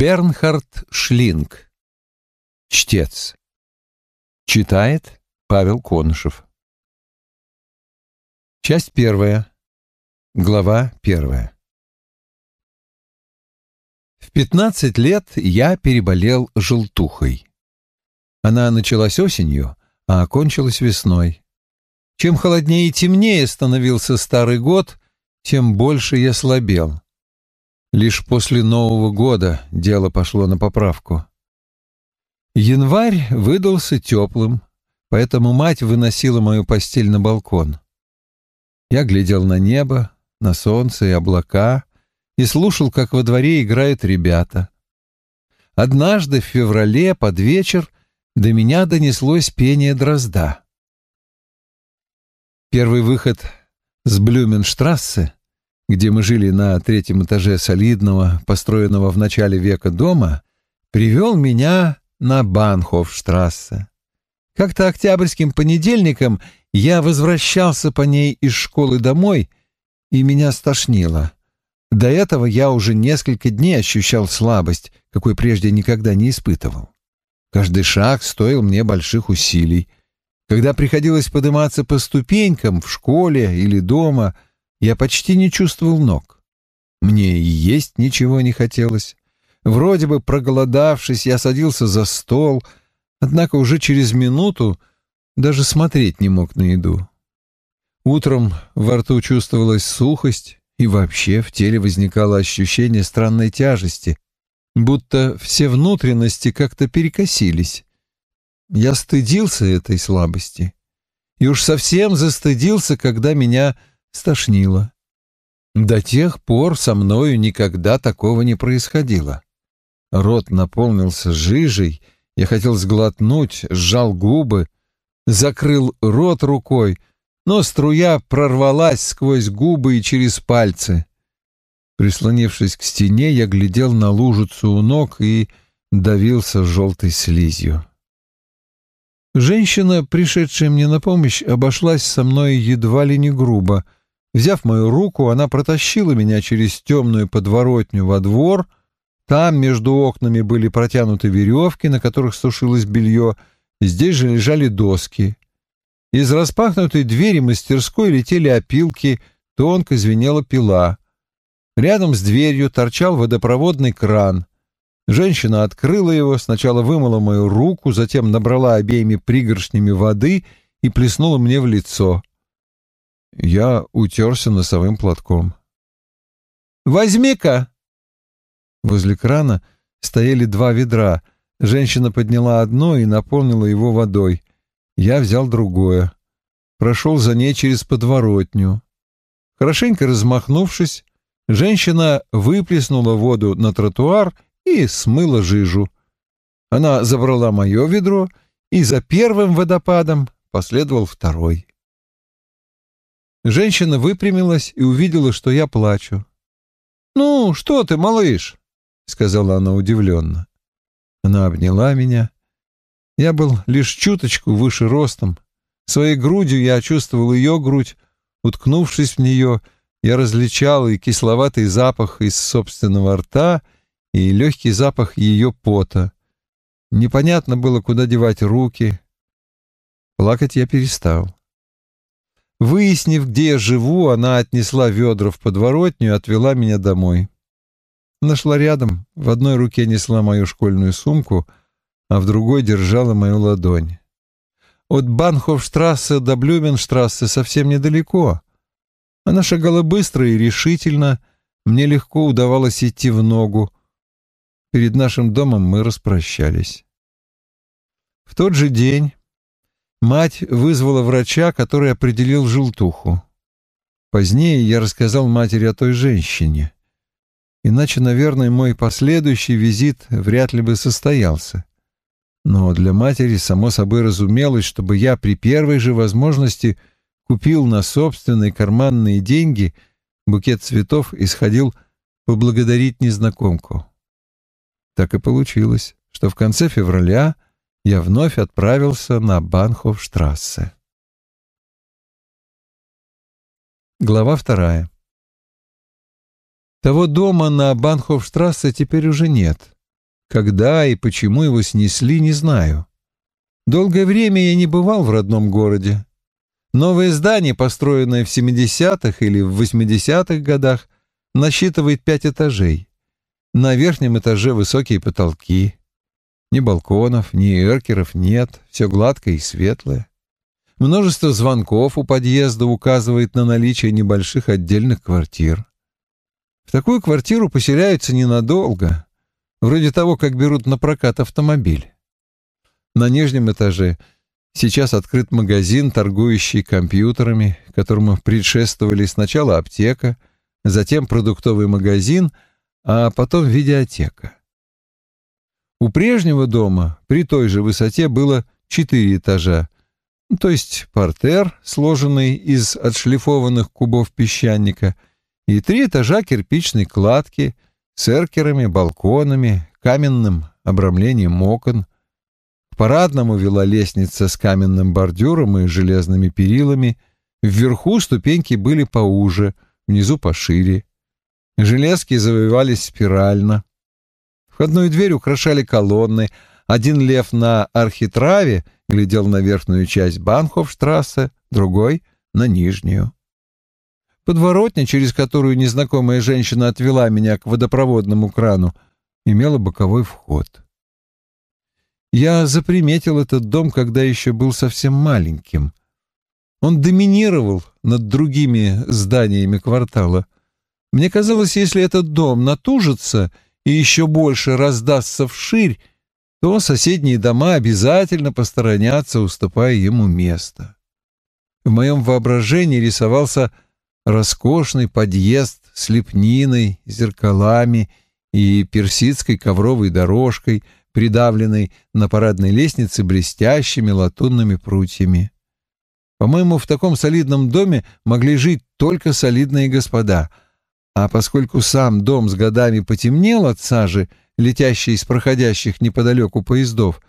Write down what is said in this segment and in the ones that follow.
Бернхард Шлинг. Чтец. Читает Павел Конышев. Часть первая. Глава первая. В пятнадцать лет я переболел желтухой. Она началась осенью, а окончилась весной. Чем холоднее и темнее становился старый год, тем больше я слабел. Лишь после Нового года дело пошло на поправку. Январь выдался теплым, поэтому мать выносила мою постель на балкон. Я глядел на небо, на солнце и облака и слушал, как во дворе играют ребята. Однажды в феврале под вечер до меня донеслось пение дрозда. Первый выход с Блюменштрассе где мы жили на третьем этаже солидного, построенного в начале века дома, привел меня на Банхофштрассе. Как-то октябрьским понедельником я возвращался по ней из школы домой, и меня стошнило. До этого я уже несколько дней ощущал слабость, какой прежде никогда не испытывал. Каждый шаг стоил мне больших усилий. Когда приходилось подниматься по ступенькам в школе или дома — я почти не чувствовал ног. Мне и есть ничего не хотелось. Вроде бы проголодавшись, я садился за стол, однако уже через минуту даже смотреть не мог на еду. Утром во рту чувствовалась сухость, и вообще в теле возникало ощущение странной тяжести, будто все внутренности как-то перекосились. Я стыдился этой слабости. И уж совсем застыдился, когда меня стошнило. До тех пор со мною никогда такого не происходило. Рот наполнился жижей, я хотел сглотнуть, сжал губы, закрыл рот рукой, но струя прорвалась сквозь губы и через пальцы. Прислонившись к стене, я глядел на лужицу у ног и давился желтой слизью. Женщина, пришедшая мне на помощь, обошлась со мной едва ли не грубо — Взяв мою руку, она протащила меня через темную подворотню во двор. Там между окнами были протянуты веревки, на которых сушилось белье. Здесь же лежали доски. Из распахнутой двери мастерской летели опилки, тонко звенела пила. Рядом с дверью торчал водопроводный кран. Женщина открыла его, сначала вымыла мою руку, затем набрала обеими пригоршнями воды и плеснула мне в лицо. Я утерся носовым платком. «Возьми-ка!» Возле крана стояли два ведра. Женщина подняла одно и наполнила его водой. Я взял другое. Прошел за ней через подворотню. Хорошенько размахнувшись, женщина выплеснула воду на тротуар и смыла жижу. Она забрала мое ведро, и за первым водопадом последовал второй. Женщина выпрямилась и увидела, что я плачу. «Ну, что ты, малыш?» — сказала она удивленно. Она обняла меня. Я был лишь чуточку выше ростом. Своей грудью я чувствовал ее грудь. Уткнувшись в нее, я различал и кисловатый запах из собственного рта, и легкий запах ее пота. Непонятно было, куда девать руки. Плакать я перестал. Выяснив, где я живу, она отнесла ведра в подворотню и отвела меня домой. Нашла рядом, в одной руке несла мою школьную сумку, а в другой держала мою ладонь. От Банхофштрассе до Блюменштрассе совсем недалеко. Она шагала быстро и решительно, мне легко удавалось идти в ногу. Перед нашим домом мы распрощались. В тот же день Мать вызвала врача, который определил желтуху. Позднее я рассказал матери о той женщине. Иначе, наверное, мой последующий визит вряд ли бы состоялся. Но для матери само собой разумелось, чтобы я при первой же возможности купил на собственные карманные деньги букет цветов и сходил поблагодарить незнакомку. Так и получилось, что в конце февраля я вновь отправился на Банхофштрассе. Глава вторая. Того дома на Банхофштрассе теперь уже нет. Когда и почему его снесли, не знаю. Долгое время я не бывал в родном городе. Новое здание, построенное в 70-х или в 80-х годах, насчитывает пять этажей. На верхнем этаже высокие потолки. Ни балконов, ни эркеров нет, все гладкое и светлое. Множество звонков у подъезда указывает на наличие небольших отдельных квартир. В такую квартиру поселяются ненадолго, вроде того, как берут на прокат автомобиль. На нижнем этаже сейчас открыт магазин, торгующий компьютерами, которому предшествовали сначала аптека, затем продуктовый магазин, а потом видеотека. У прежнего дома при той же высоте было четыре этажа, то есть портер, сложенный из отшлифованных кубов песчаника — и три этажа кирпичной кладки с эркерами, балконами, каменным обрамлением окон. К парадному вела лестница с каменным бордюром и железными перилами. Вверху ступеньки были поуже, внизу пошире. Железки завивались спирально. Входную дверь украшали колонны. Один лев на архитраве глядел на верхнюю часть Банхофштрассе, другой — на нижнюю. Подворотня, через которую незнакомая женщина отвела меня к водопроводному крану, имела боковой вход. Я заприметил этот дом, когда еще был совсем маленьким. Он доминировал над другими зданиями квартала. Мне казалось, если этот дом натужится и еще больше раздастся вширь, то соседние дома обязательно посторонятся, уступая ему место. В моем воображении рисовался роскошный подъезд с лепниной, зеркалами и персидской ковровой дорожкой, придавленной на парадной лестнице блестящими латунными прутьями. По-моему, в таком солидном доме могли жить только солидные господа, а поскольку сам дом с годами потемнел от сажи, летящей из проходящих неподалеку поездов,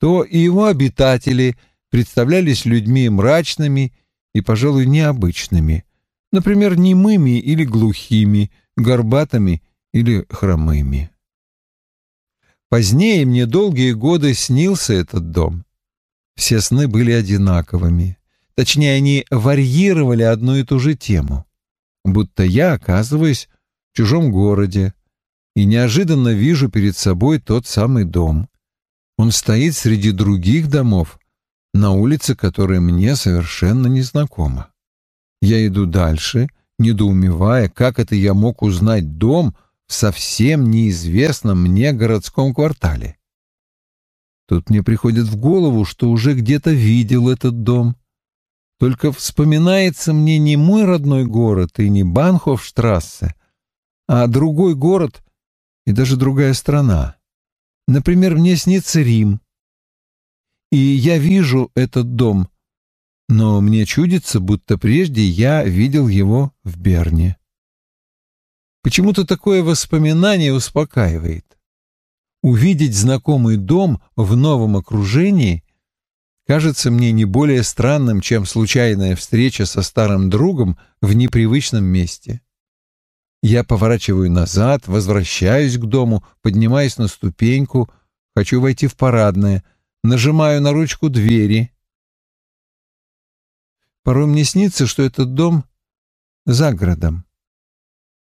то и его обитатели представлялись людьми мрачными и, пожалуй, необычными например, немыми или глухими, горбатыми или хромыми. Позднее мне долгие годы снился этот дом. Все сны были одинаковыми. Точнее, они варьировали одну и ту же тему. Будто я оказываюсь в чужом городе и неожиданно вижу перед собой тот самый дом. Он стоит среди других домов на улице, которая мне совершенно незнакома. Я иду дальше, недоумевая, как это я мог узнать дом в совсем неизвестном мне городском квартале. Тут мне приходит в голову, что уже где-то видел этот дом. Только вспоминается мне не мой родной город и не Банхофштрассе, а другой город и даже другая страна. Например, мне снится Рим. И я вижу этот дом но мне чудится, будто прежде я видел его в Берне. Почему-то такое воспоминание успокаивает. Увидеть знакомый дом в новом окружении кажется мне не более странным, чем случайная встреча со старым другом в непривычном месте. Я поворачиваю назад, возвращаюсь к дому, поднимаюсь на ступеньку, хочу войти в парадное, нажимаю на ручку двери — Порой мне снится, что этот дом за городом.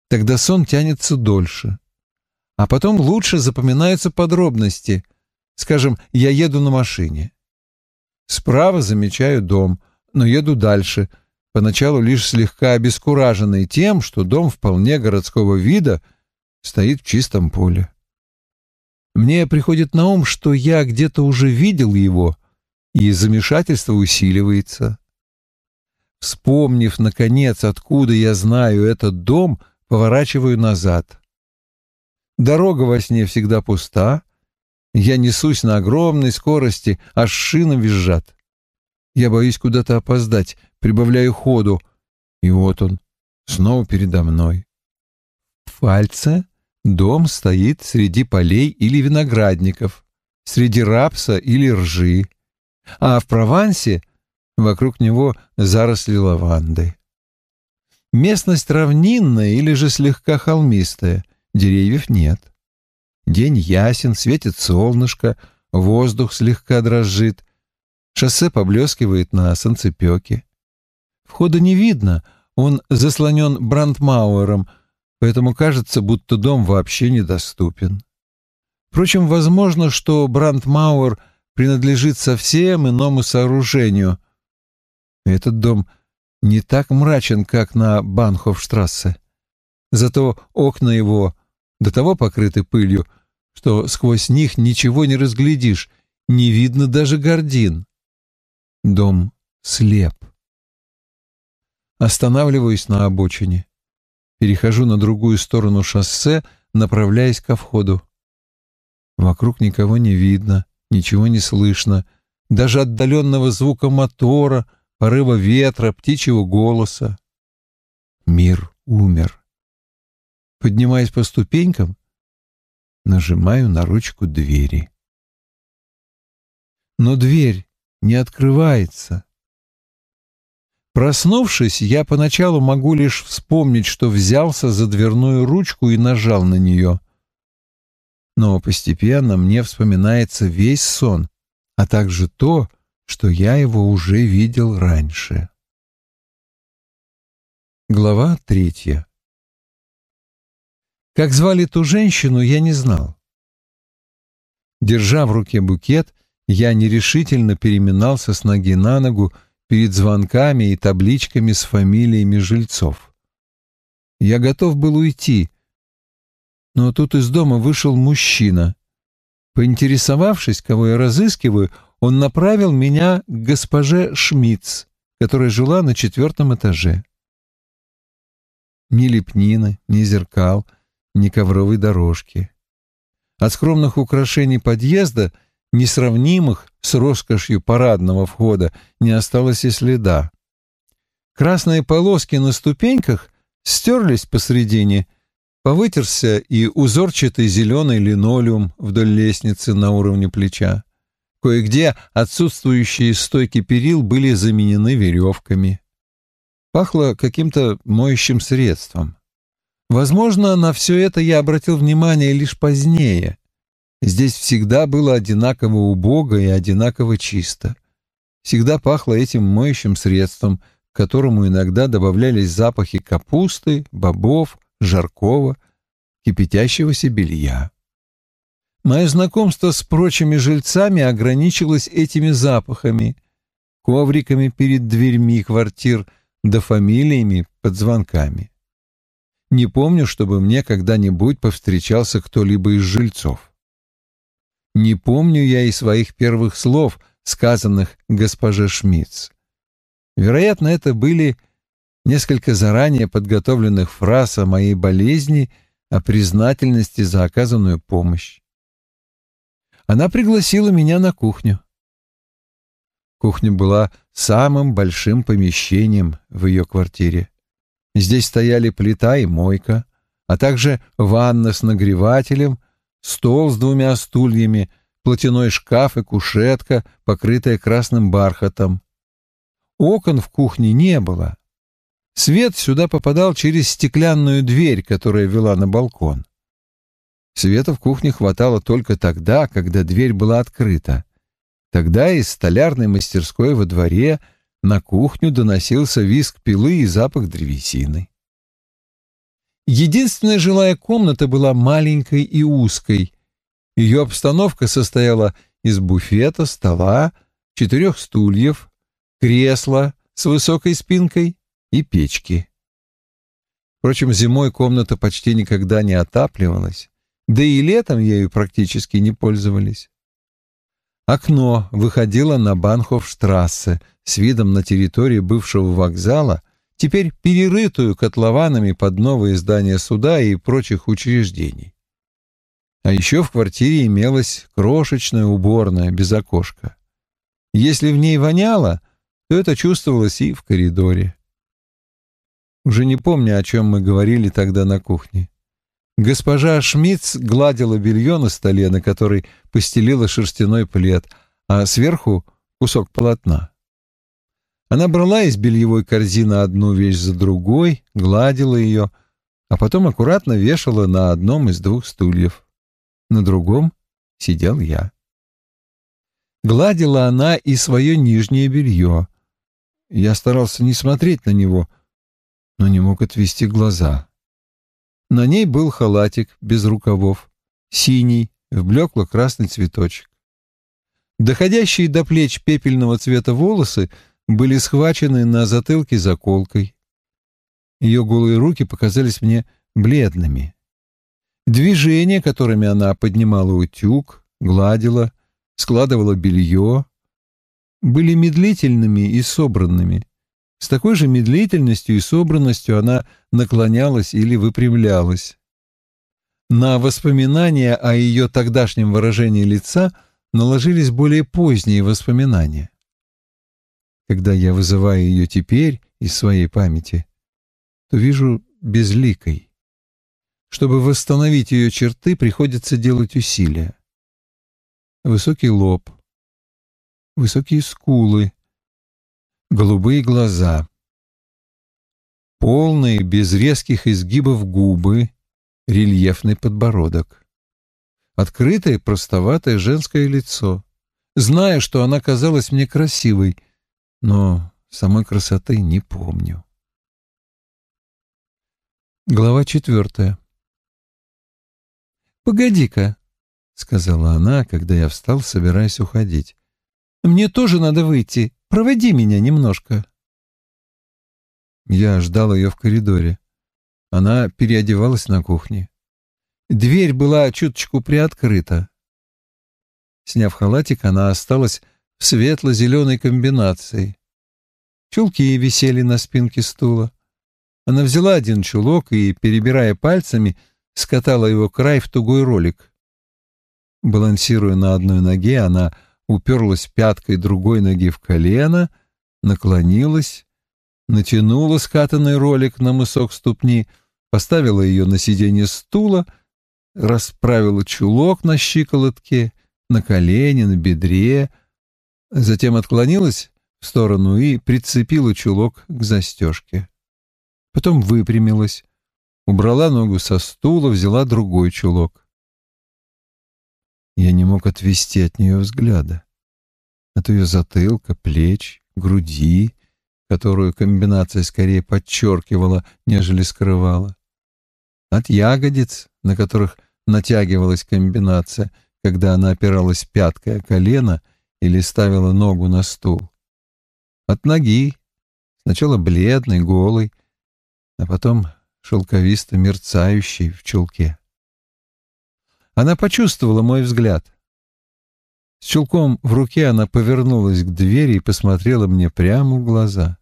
Тогда сон тянется дольше. А потом лучше запоминаются подробности. Скажем, я еду на машине. Справа замечаю дом, но еду дальше, поначалу лишь слегка обескураженный тем, что дом вполне городского вида стоит в чистом поле. Мне приходит на ум, что я где-то уже видел его, и замешательство усиливается. Вспомнив, наконец, откуда я знаю этот дом, поворачиваю назад. Дорога во сне всегда пуста. Я несусь на огромной скорости, аж шины визжат. Я боюсь куда-то опоздать, прибавляю ходу. И вот он, снова передо мной. Фальце дом стоит среди полей или виноградников, среди рапса или ржи. А в Провансе Вокруг него заросли лаванды. Местность равнинная или же слегка холмистая, деревьев нет. День ясен, светит солнышко, воздух слегка дрожит. Шоссе поблескивает на солнцепеке. Входа не видно, он заслонен брандмауэром, поэтому кажется, будто дом вообще недоступен. Впрочем, возможно, что брандмауэр принадлежит совсем иному сооружению. Этот дом не так мрачен, как на Банхофштрассе. Зато окна его до того покрыты пылью, что сквозь них ничего не разглядишь, не видно даже гордин. Дом слеп. Останавливаюсь на обочине. Перехожу на другую сторону шоссе, направляясь ко входу. Вокруг никого не видно, ничего не слышно, даже отдаленного звука мотора, порыва ветра, птичьего голоса. Мир умер. Поднимаясь по ступенькам, нажимаю на ручку двери. Но дверь не открывается. Проснувшись, я поначалу могу лишь вспомнить, что взялся за дверную ручку и нажал на нее. Но постепенно мне вспоминается весь сон, а также то, что я его уже видел раньше. Глава третья Как звали ту женщину, я не знал. Держа в руке букет, я нерешительно переминался с ноги на ногу перед звонками и табличками с фамилиями жильцов. Я готов был уйти, но тут из дома вышел мужчина. Поинтересовавшись, кого я разыскиваю, он направил меня к госпоже Шмидц, которая жила на четвертом этаже. Ни лепнины, ни зеркал, ни ковровой дорожки. От скромных украшений подъезда — несравнимых с роскошью парадного входа, не осталось и следа. Красные полоски на ступеньках стерлись посредине, повытерся и узорчатый зеленый линолеум вдоль лестницы на уровне плеча. Кое-где отсутствующие стойки перил были заменены веревками. Пахло каким-то моющим средством. Возможно, на все это я обратил внимание лишь позднее, Здесь всегда было одинаково убого и одинаково чисто. Всегда пахло этим моющим средством, к которому иногда добавлялись запахи капусты, бобов, жаркого, кипятящегося белья. Мое знакомство с прочими жильцами ограничилось этими запахами, ковриками перед дверьми квартир да фамилиями под звонками. Не помню, чтобы мне когда-нибудь повстречался кто-либо из жильцов. Не помню я и своих первых слов, сказанных госпоже Шмидц. Вероятно, это были несколько заранее подготовленных фраз о моей болезни, о признательности за оказанную помощь. Она пригласила меня на кухню. Кухня была самым большим помещением в ее квартире. Здесь стояли плита и мойка, а также ванна с нагревателем, стол с двумя стульями, платяной шкаф и кушетка, покрытая красным бархатом. Окон в кухне не было. Свет сюда попадал через стеклянную дверь, которая вела на балкон. Света в кухне хватало только тогда, когда дверь была открыта. Тогда из столярной мастерской во дворе на кухню доносился визг пилы и запах древесины. Единственная жилая комната была маленькой и узкой. Ее обстановка состояла из буфета, стола, четырех стульев, кресла с высокой спинкой и печки. Впрочем, зимой комната почти никогда не отапливалась, да и летом ею практически не пользовались. Окно выходило на Банхофштрассе с видом на территорию бывшего вокзала теперь перерытую котлованами под новые здания суда и прочих учреждений. А еще в квартире имелась крошечная уборная без окошка. Если в ней воняло, то это чувствовалось и в коридоре. Уже не помню, о чем мы говорили тогда на кухне. Госпожа Шмидц гладила белье на столе, на который постелила шерстяной плед, а сверху кусок полотна. Она брала из бельевой корзины одну вещь за другой, гладила ее, а потом аккуратно вешала на одном из двух стульев. на другом сидел я. Гладила она и свое нижнее белье. Я старался не смотреть на него, но не мог отвести глаза. На ней был халатик без рукавов, синий, в блекло-красный цветочек. Доходящие до плеч пепельного цвета волосы были схвачены на затылке заколкой. Ее голые руки показались мне бледными. Движения, которыми она поднимала утюг, гладила, складывала белье, были медлительными и собранными. С такой же медлительностью и собранностью она наклонялась или выпрямлялась. На воспоминания о ее тогдашнем выражении лица наложились более поздние воспоминания. Когда я вызываю ее теперь из своей памяти, то вижу безликой. Чтобы восстановить ее черты, приходится делать усилия. Высокий лоб, высокие скулы, голубые глаза, полные, без резких изгибов губы, рельефный подбородок, открытое, простоватое женское лицо. Знаю, что она казалась мне красивой, но самой красоты не помню. Глава четвертая. «Погоди-ка», — сказала она, когда я встал, собираясь уходить. «Мне тоже надо выйти. Проводи меня немножко». Я ждал ее в коридоре. Она переодевалась на кухне. Дверь была чуточку приоткрыта. Сняв халатик, она осталась в светло-зеленой комбинации. Чулки висели на спинке стула. Она взяла один чулок и, перебирая пальцами, скатала его край в тугой ролик. Балансируя на одной ноге, она уперлась пяткой другой ноги в колено, наклонилась, натянула скатанный ролик на мысок ступни, поставила ее на сиденье стула, расправила чулок на щиколотке, на колене, на бедре, затем отклонилась в сторону и прицепила чулок к застежке потом выпрямилась, убрала ногу со стула, взяла другой чулок. Я не мог отвести от нее взгляда. От ее затылка, плеч, груди, которую комбинация скорее подчеркивала, нежели скрывала. От ягодиц, на которых натягивалась комбинация, когда она опиралась пяткой о колено или ставила ногу на стул. От ноги, сначала бледной, голой, а потом шелковисто мерцающий в чулке. Она почувствовала мой взгляд. С чулком в руке она повернулась к двери и посмотрела мне прямо в глаза.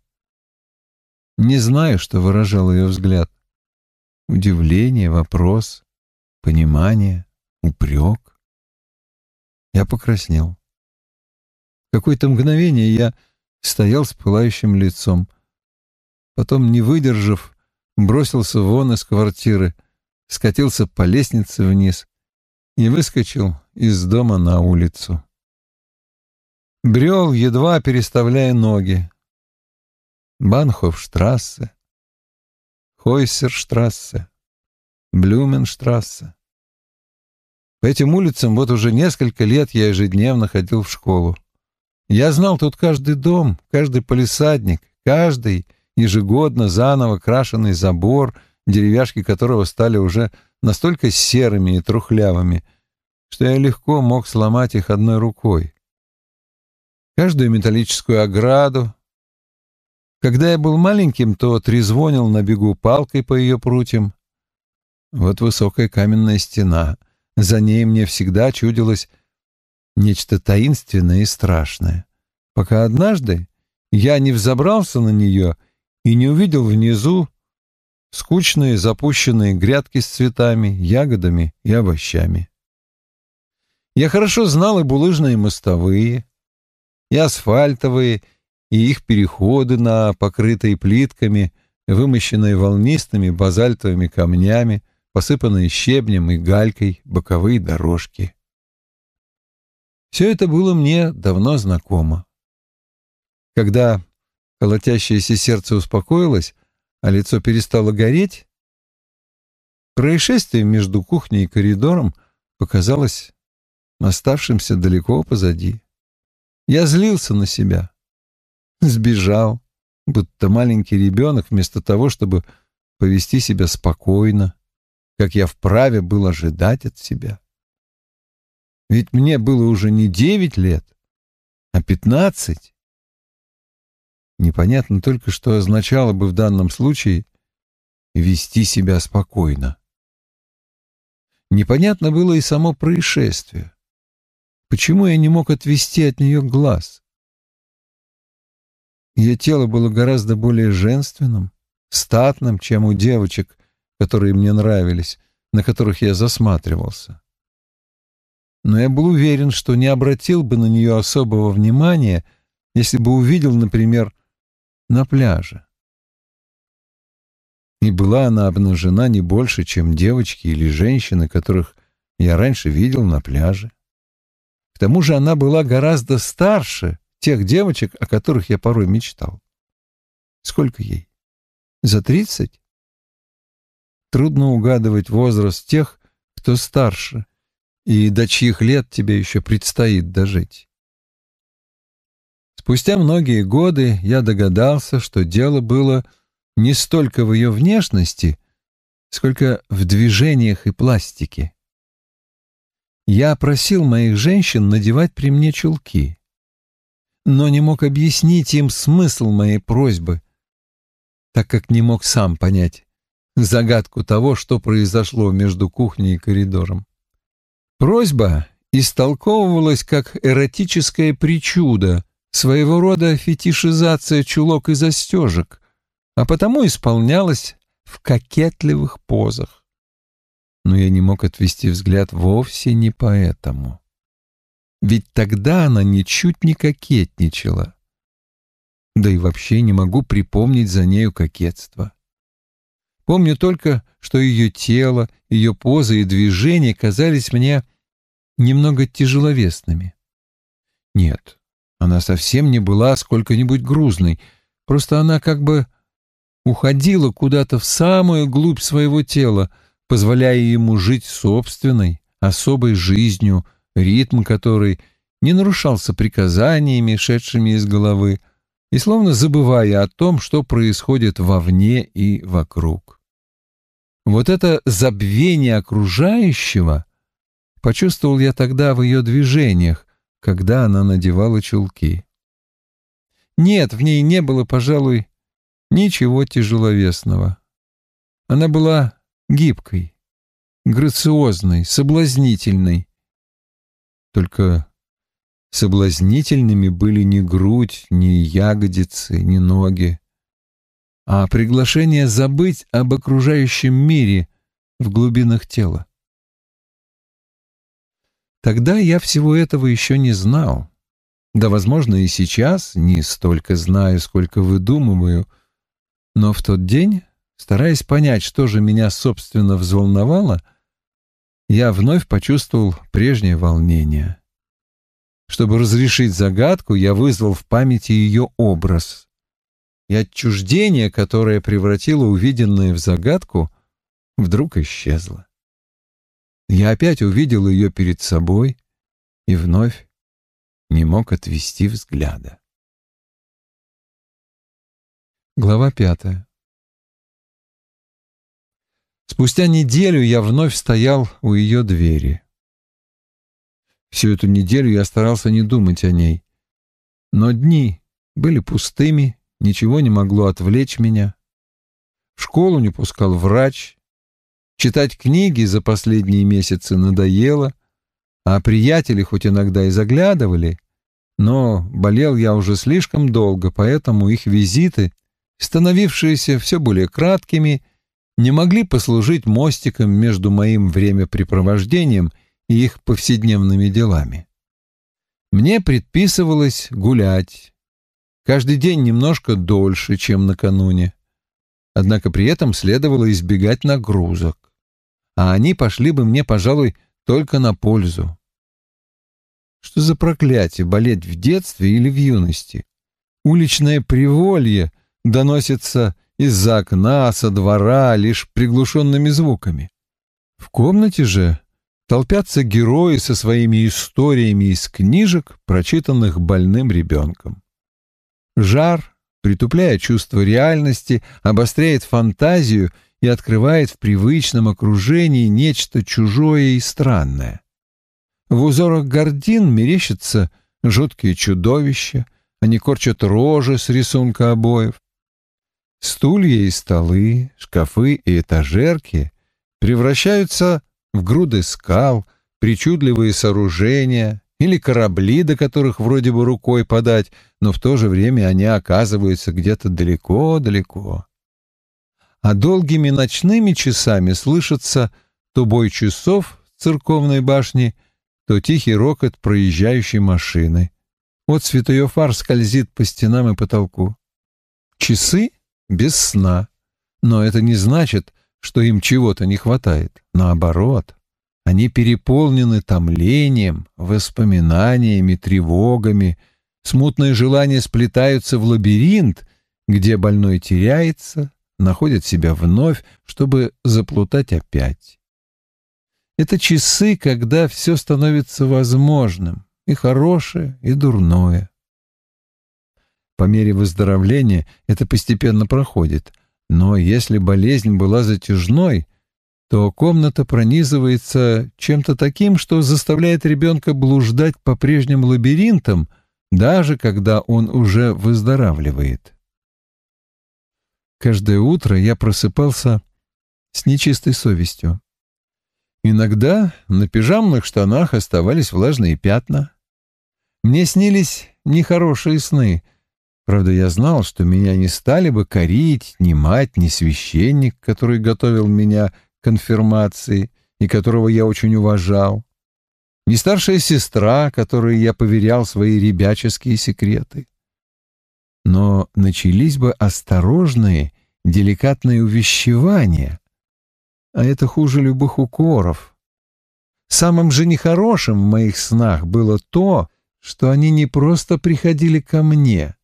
Не знаю, что выражал ее взгляд. Удивление, вопрос, понимание, упрек. Я покраснел. Какое-то мгновение я стоял с пылающим лицом. Потом, не выдержав, бросился вон из квартиры, скатился по лестнице вниз и выскочил из дома на улицу. Брел, едва переставляя ноги. Банхофштрассе, Хойсерштрассе, Блюменштрассе. По этим улицам вот уже несколько лет я ежедневно ходил в школу. Я знал тут каждый дом, каждый полисадник, каждый ежегодно заново крашеный забор, деревяшки которого стали уже настолько серыми и трухлявыми, что я легко мог сломать их одной рукой. Каждую металлическую ограду. Когда я был маленьким, то трезвонил на бегу палкой по ее прутьям. Вот высокая каменная стена. За ней мне всегда чудилось нечто таинственное и страшное, пока однажды я не взобрался на нее и не увидел внизу скучные запущенные грядки с цветами, ягодами и овощами. Я хорошо знал и булыжные мостовые, и асфальтовые, и их переходы на покрытые плитками, вымощенные волнистыми базальтовыми камнями, посыпанные щебнем и галькой боковые дорожки. Все это было мне давно знакомо. Когда колотящееся сердце успокоилось, а лицо перестало гореть, происшествие между кухней и коридором показалось оставшимся далеко позади. Я злился на себя. Сбежал, будто маленький ребенок, вместо того, чтобы повести себя спокойно, как я вправе был ожидать от себя. Ведь мне было уже не девять лет, а пятнадцать. Непонятно только, что означало бы в данном случае вести себя спокойно. Непонятно было и само происшествие. Почему я не мог отвести от нее глаз? Ее тело было гораздо более женственным, статным, чем у девочек, которые мне нравились, на которых я засматривался. Но я был уверен, что не обратил бы на нее особого внимания, если бы увидел, например, на пляже. И была она обнажена не больше, чем девочки или женщины, которых я раньше видел на пляже. К тому же она была гораздо старше тех девочек, о которых я порой мечтал. Сколько ей? За тридцать? Трудно угадывать возраст тех, кто старше, и до чьих лет тебе еще предстоит дожить. Спустя многие годы я догадался, что дело было не столько в ее внешности, сколько в движениях и пластике. Я просил моих женщин надевать при мне чулки, но не мог объяснить им смысл моей просьбы, так как не мог сам понять загадку того, что произошло между кухней и коридором. Просьба истолковывалась как эротическое причуда, своего рода фетишизация чулок и застежек, а потому исполнялась в кокетливых позах. Но я не мог отвести взгляд вовсе не поэтому. Ведь тогда она ничуть не кокетничала. Да и вообще не могу припомнить за нею кокетство. Помню только, что ее тело, ее поза и движения казались мне немного тяжеловесными. Нет, она совсем не была сколько-нибудь грузной, просто она как бы уходила куда-то в самую глубь своего тела, позволяя ему жить собственной, особой жизнью, ритм которой не нарушался приказаниями, шедшими из головы, и словно забывая о том, что происходит вовне и вокруг. Вот это забвение окружающего почувствовал я тогда в ее движениях, когда она надевала чулки. Нет, в ней не было, пожалуй, ничего тяжеловесного. Она была гибкой, грациозной, соблазнительной. Только соблазнительными были ни грудь, ни ягодицы, ни ноги а приглашение забыть об окружающем мире в глубинах тела. Тогда я всего этого еще не знал. Да, возможно, и сейчас не столько знаю, сколько выдумываю, но в тот день, стараясь понять, что же меня, собственно, взволновало, я вновь почувствовал прежнее волнение. Чтобы разрешить загадку, я вызвал в памяти ее образ — и отчуждение, которое превратило увиденное в загадку, вдруг исчезло. Я опять увидел ее перед собой и вновь не мог отвести взгляда. Глава пятая Спустя неделю я вновь стоял у ее двери. Всю эту неделю я старался не думать о ней, но дни были пустыми ничего не могло отвлечь меня. В школу не пускал врач. Читать книги за последние месяцы надоело, а приятели хоть иногда и заглядывали, но болел я уже слишком долго, поэтому их визиты, становившиеся все более краткими, не могли послужить мостиком между моим времяпрепровождением и их повседневными делами. Мне предписывалось гулять, Каждый день немножко дольше, чем накануне. Однако при этом следовало избегать нагрузок. А они пошли бы мне, пожалуй, только на пользу. Что за проклятие болеть в детстве или в юности? Уличное приволье доносится из-за окна, со двора, лишь приглушенными звуками. В комнате же толпятся герои со своими историями из книжек, прочитанных больным ребенком. Жар, притупляя чувство реальности, обостряет фантазию и открывает в привычном окружении нечто чужое и странное. В узорах гордин мерещатся жуткие чудовища, они корчат рожи с рисунка обоев. Стулья и столы, шкафы и этажерки превращаются в груды скал, причудливые сооружения или корабли, до которых вроде бы рукой подать, но в то же время они оказываются где-то далеко-далеко. А долгими ночными часами слышится то бой часов в церковной башне, то тихий рокот проезжающей машины. Вот святой фар скользит по стенам и потолку. Часы без сна. Но это не значит, что им чего-то не хватает. Наоборот, они переполнены томлением, воспоминаниями, тревогами. Смутные желания сплетаются в лабиринт, где больной теряется, находит себя вновь, чтобы заплутать опять. Это часы, когда все становится возможным, и хорошее, и дурное. По мере выздоровления это постепенно проходит, но если болезнь была затяжной, то комната пронизывается чем-то таким, что заставляет ребенка блуждать по прежним лабиринтам, даже когда он уже выздоравливает. Каждое утро я просыпался с нечистой совестью. Иногда на пижамных штанах оставались влажные пятна. Мне снились нехорошие сны — Правда, я знал, что меня не стали бы корить ни мать, ни священник, который готовил меня к конфирмации и которого я очень уважал, ни старшая сестра, которой я поверял свои ребяческие секреты. Но начались бы осторожные, деликатные увещевания, а это хуже любых укоров. Самым же нехорошим в моих снах было то, что они не просто приходили ко мне,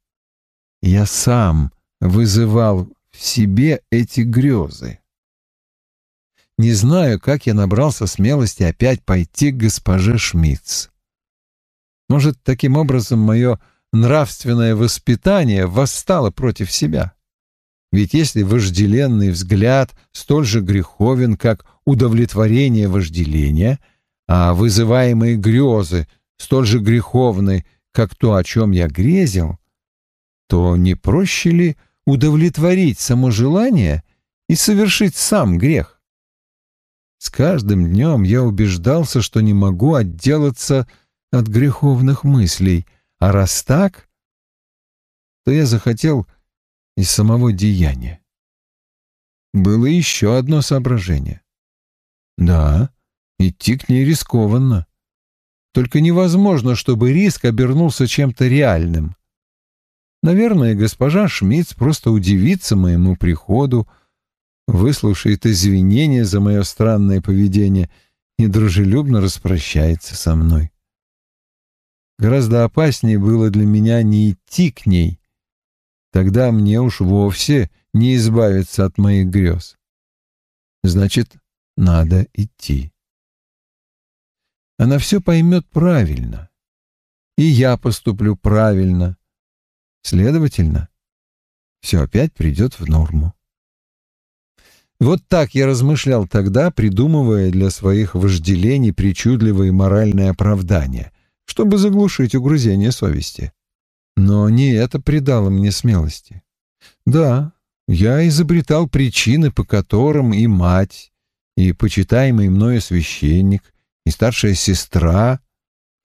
я сам вызывал в себе эти грезы. Не знаю, как я набрался смелости опять пойти к госпоже Шмидц. Может, таким образом мое нравственное воспитание восстало против себя. Ведь если вожделенный взгляд столь же греховен, как удовлетворение вожделения, а вызываемые грезы столь же греховны, как то, о чем я грезил, то не проще ли удовлетворить само желание и совершить сам грех? С каждым днем я убеждался, что не могу отделаться от греховных мыслей, а раз так, то я захотел и самого деяния. Было еще одно соображение. Да, идти к ней рискованно. Только невозможно, чтобы риск обернулся чем-то реальным. Наверное, госпожа Шмидц просто удивится моему приходу, выслушает извинения за мое странное поведение и дружелюбно распрощается со мной. Гораздо опаснее было для меня не идти к ней. Тогда мне уж вовсе не избавиться от моих грез. Значит, надо идти. Она все поймет правильно. И я поступлю правильно. Следовательно, все опять придет в норму. Вот так я размышлял тогда, придумывая для своих вожделений причудливые моральные оправдания, чтобы заглушить угрызение совести. Но не это придало мне смелости. Да, я изобретал причины, по которым и мать, и почитаемый мною священник, и старшая сестра,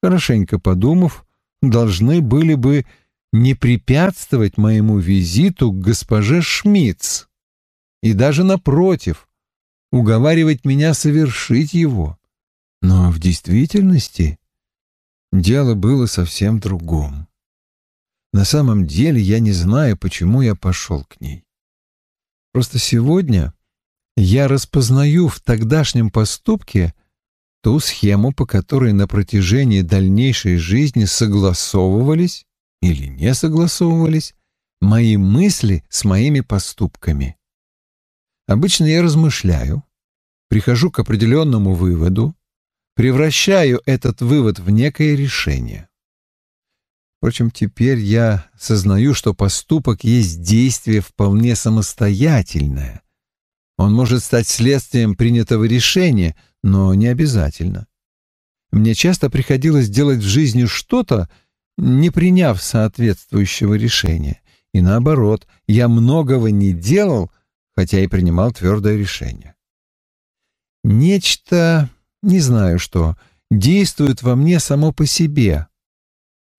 хорошенько подумав, должны были бы не препятствовать моему визиту к госпоже Шмидц и даже напротив, уговаривать меня совершить его. Но в действительности дело было совсем другом. На самом деле я не знаю, почему я пошел к ней. Просто сегодня я распознаю в тогдашнем поступке ту схему, по которой на протяжении дальнейшей жизни согласовывались или не согласовывались мои мысли с моими поступками. Обычно я размышляю, прихожу к определенному выводу, превращаю этот вывод в некое решение. Впрочем, теперь я сознаю, что поступок есть действие вполне самостоятельное. Он может стать следствием принятого решения, но не обязательно. Мне часто приходилось делать в жизни что-то, не приняв соответствующего решения. И наоборот, я многого не делал, хотя и принимал твердое решение. Нечто, не знаю что, действует во мне само по себе.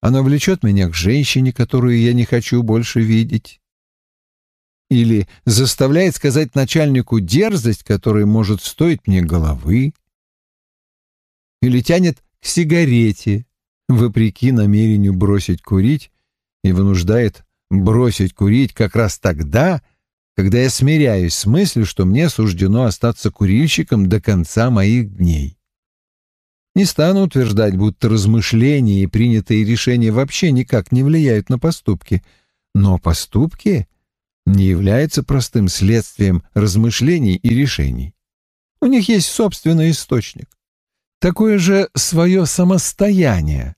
Оно влечет меня к женщине, которую я не хочу больше видеть. Или заставляет сказать начальнику дерзость, которая может стоить мне головы. Или тянет к сигарете, вопреки намерению бросить курить, и вынуждает бросить курить как раз тогда, когда я смиряюсь с мыслью, что мне суждено остаться курильщиком до конца моих дней. Не стану утверждать, будто размышления и принятые решения вообще никак не влияют на поступки, но поступки не являются простым следствием размышлений и решений. У них есть собственный источник. Такое же свое самостояние,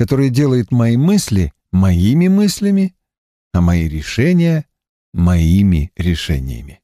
которое делает мои мысли моими мыслями, а мои решения — моими решениями.